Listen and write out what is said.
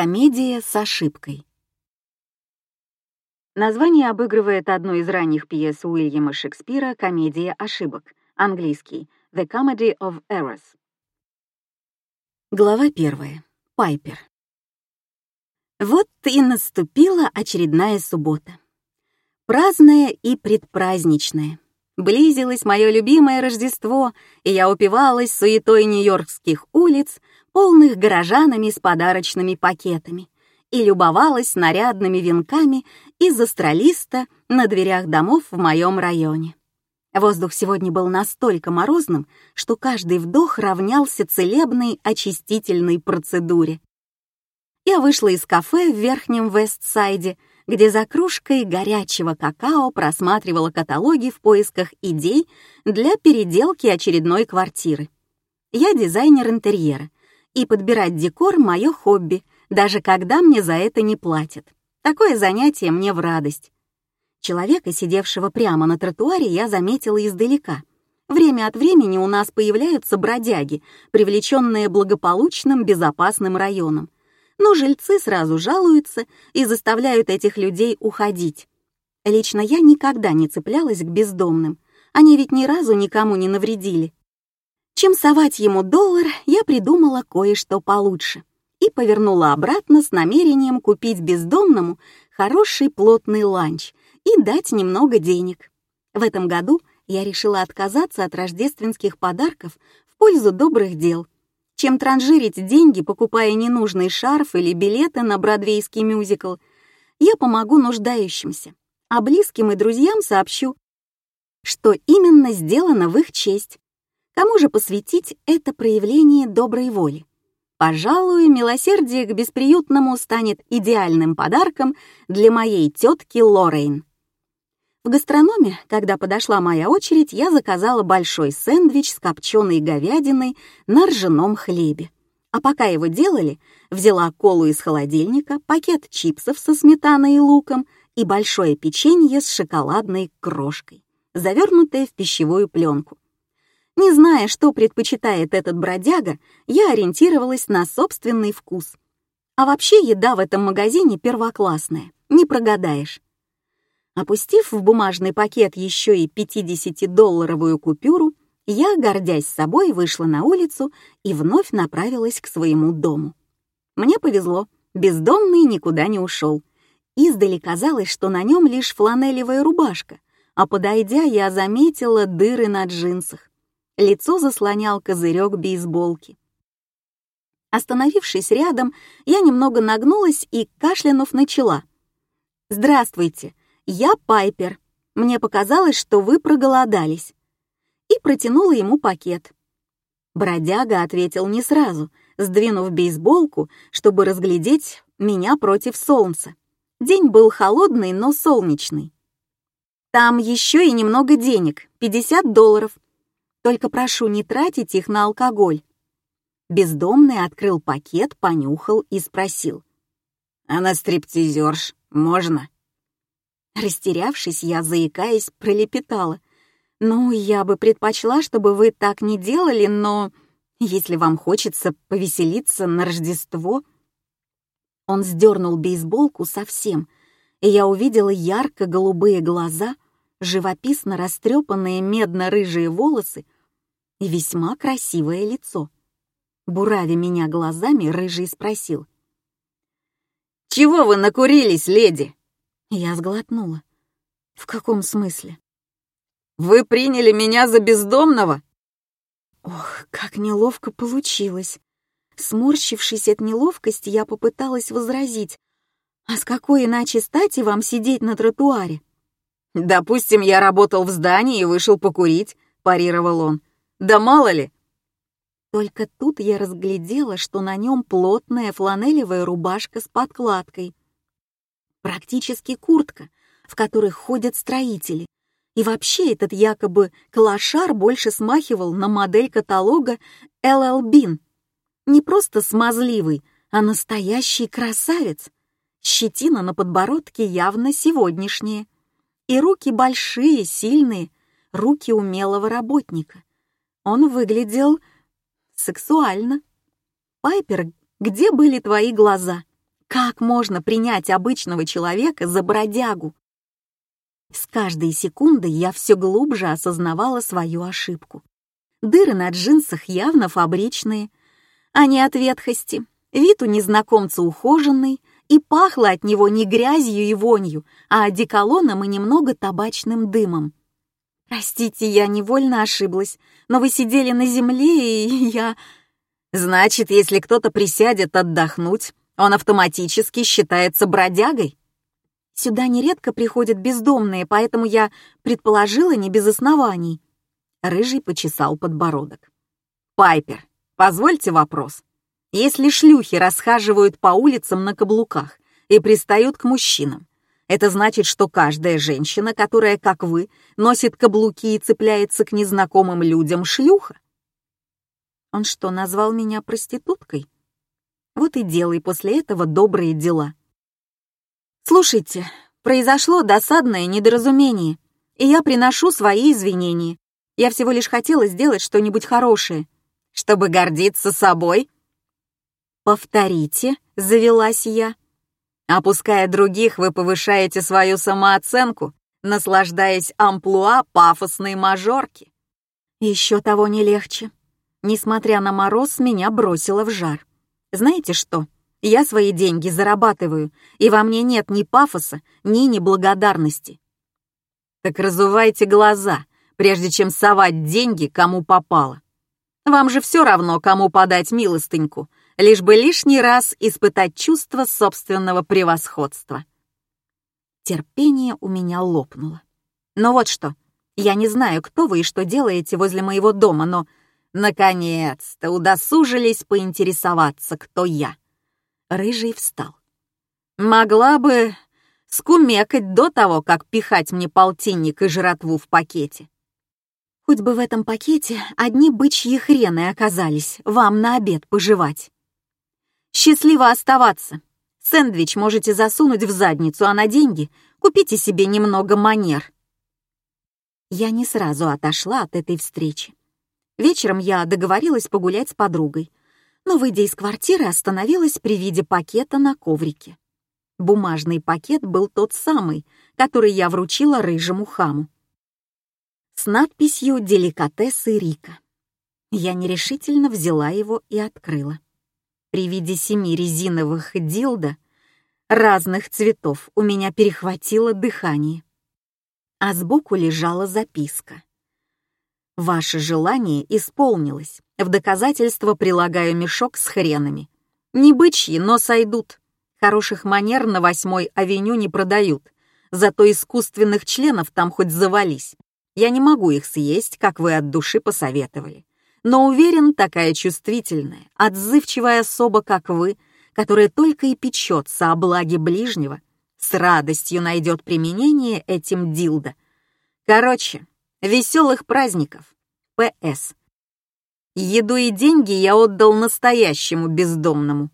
Комедия с ошибкой. Название обыгрывает одну из ранних пьес Уильяма Шекспира «Комедия ошибок», английский «The Comedy of Errors». Глава первая. Пайпер. Вот и наступила очередная суббота. Праздная и предпраздничная. Близилось мое любимое Рождество, и я упивалась суетой нью-йоркских улиц, полных горожанами с подарочными пакетами, и любовалась нарядными венками из астролиста на дверях домов в моем районе. Воздух сегодня был настолько морозным, что каждый вдох равнялся целебной очистительной процедуре. Я вышла из кафе в Верхнем Вестсайде, где за кружкой горячего какао просматривала каталоги в поисках идей для переделки очередной квартиры. Я дизайнер интерьера, и подбирать декор — мое хобби, даже когда мне за это не платят. Такое занятие мне в радость. Человека, сидевшего прямо на тротуаре, я заметила издалека. Время от времени у нас появляются бродяги, привлеченные благополучным, безопасным районом. Но жильцы сразу жалуются и заставляют этих людей уходить. Лично я никогда не цеплялась к бездомным. Они ведь ни разу никому не навредили. Чем совать ему доллар, я придумала кое-что получше и повернула обратно с намерением купить бездомному хороший плотный ланч и дать немного денег. В этом году я решила отказаться от рождественских подарков в пользу добрых дел, чем транжирить деньги, покупая ненужный шарф или билеты на бродвейский мюзикл. Я помогу нуждающимся, а близким и друзьям сообщу, что именно сделано в их честь. Кому же посвятить это проявление доброй воли? Пожалуй, милосердие к бесприютному станет идеальным подарком для моей тетки Лоррейн. В гастрономе, когда подошла моя очередь, я заказала большой сэндвич с копченой говядиной на ржаном хлебе. А пока его делали, взяла колу из холодильника, пакет чипсов со сметаной и луком и большое печенье с шоколадной крошкой, завернутое в пищевую пленку. Не зная, что предпочитает этот бродяга, я ориентировалась на собственный вкус. А вообще еда в этом магазине первоклассная, не прогадаешь. Опустив в бумажный пакет еще и 50-долларовую купюру, я, гордясь собой, вышла на улицу и вновь направилась к своему дому. Мне повезло, бездомный никуда не ушел. Издали казалось, что на нем лишь фланелевая рубашка, а подойдя, я заметила дыры на джинсах. Лицо заслонял козырек бейсболки. Остановившись рядом, я немного нагнулась и, кашлянув, начала. «Здравствуйте, я Пайпер. Мне показалось, что вы проголодались». И протянула ему пакет. Бродяга ответил не сразу, сдвинув бейсболку, чтобы разглядеть меня против солнца. День был холодный, но солнечный. «Там еще и немного денег, 50 долларов», только прошу не тратить их на алкоголь». Бездомный открыл пакет, понюхал и спросил. «А на стриптизерш можно?» Растерявшись, я, заикаясь, пролепетала. «Ну, я бы предпочла, чтобы вы так не делали, но если вам хочется повеселиться на Рождество...» Он сдернул бейсболку совсем, и я увидела ярко-голубые глаза, живописно растрепанные медно-рыжие волосы и весьма красивое лицо. Бурави меня глазами, рыжий спросил. «Чего вы накурились, леди?» Я сглотнула. «В каком смысле?» «Вы приняли меня за бездомного?» Ох, как неловко получилось. Сморщившись от неловкости, я попыталась возразить. «А с какой иначе стати вам сидеть на тротуаре?» «Допустим, я работал в здании и вышел покурить», — парировал он. Да мало ли!» Только тут я разглядела, что на нем плотная фланелевая рубашка с подкладкой. Практически куртка, в которой ходят строители. И вообще этот якобы клошар больше смахивал на модель каталога LL Bean. Не просто смазливый, а настоящий красавец. Щетина на подбородке явно сегодняшняя. И руки большие, сильные, руки умелого работника. Он выглядел сексуально. «Пайпер, где были твои глаза? Как можно принять обычного человека за бродягу? С каждой секундой я все глубже осознавала свою ошибку. Дыры на джинсах явно фабричные, а не от ветхости. Вид у незнакомца ухоженный, и пахло от него не грязью и вонью, а одеколоном и немного табачным дымом. «Простите, я невольно ошиблась, но вы сидели на земле, и я...» «Значит, если кто-то присядет отдохнуть, он автоматически считается бродягой?» «Сюда нередко приходят бездомные, поэтому я предположила не без оснований». Рыжий почесал подбородок. «Пайпер, позвольте вопрос. Если шлюхи расхаживают по улицам на каблуках и пристают к мужчинам, это значит, что каждая женщина, которая, как вы, носит каблуки и цепляется к незнакомым людям, шлюха. Он что, назвал меня проституткой? Вот и делай после этого добрые дела. Слушайте, произошло досадное недоразумение, и я приношу свои извинения. Я всего лишь хотела сделать что-нибудь хорошее. Чтобы гордиться собой? Повторите, завелась я. Опуская других, вы повышаете свою самооценку, наслаждаясь амплуа пафосной мажорки. Еще того не легче. Несмотря на мороз, меня бросило в жар. Знаете что? Я свои деньги зарабатываю, и во мне нет ни пафоса, ни неблагодарности. Так разувайте глаза, прежде чем совать деньги, кому попало. Вам же все равно, кому подать милостыньку, лишь бы лишний раз испытать чувство собственного превосходства. Терпение у меня лопнуло. Но вот что, я не знаю, кто вы и что делаете возле моего дома, но... Наконец-то удосужились поинтересоваться, кто я. Рыжий встал. Могла бы скумекать до того, как пихать мне полтинник и жратву в пакете. Хоть бы в этом пакете одни бычьи хрены оказались, вам на обед пожевать. Счастливо оставаться. Сэндвич можете засунуть в задницу, а на деньги купите себе немного манер. Я не сразу отошла от этой встречи. Вечером я договорилась погулять с подругой, но, выйдя из квартиры, остановилась при виде пакета на коврике. Бумажный пакет был тот самый, который я вручила рыжему хаму. С надписью «Деликатесы Рика». Я нерешительно взяла его и открыла. При виде семи резиновых дилда разных цветов у меня перехватило дыхание. А сбоку лежала записка. «Ваше желание исполнилось. В доказательство прилагаю мешок с хренами. Не бычьи, но сойдут. Хороших манер на восьмой авеню не продают. Зато искусственных членов там хоть завались. Я не могу их съесть, как вы от души посоветовали но уверен, такая чувствительная, отзывчивая особа, как вы, которая только и печется о благе ближнего, с радостью найдет применение этим дилдо. Короче, веселых праздников. П.С. Еду и деньги я отдал настоящему бездомному.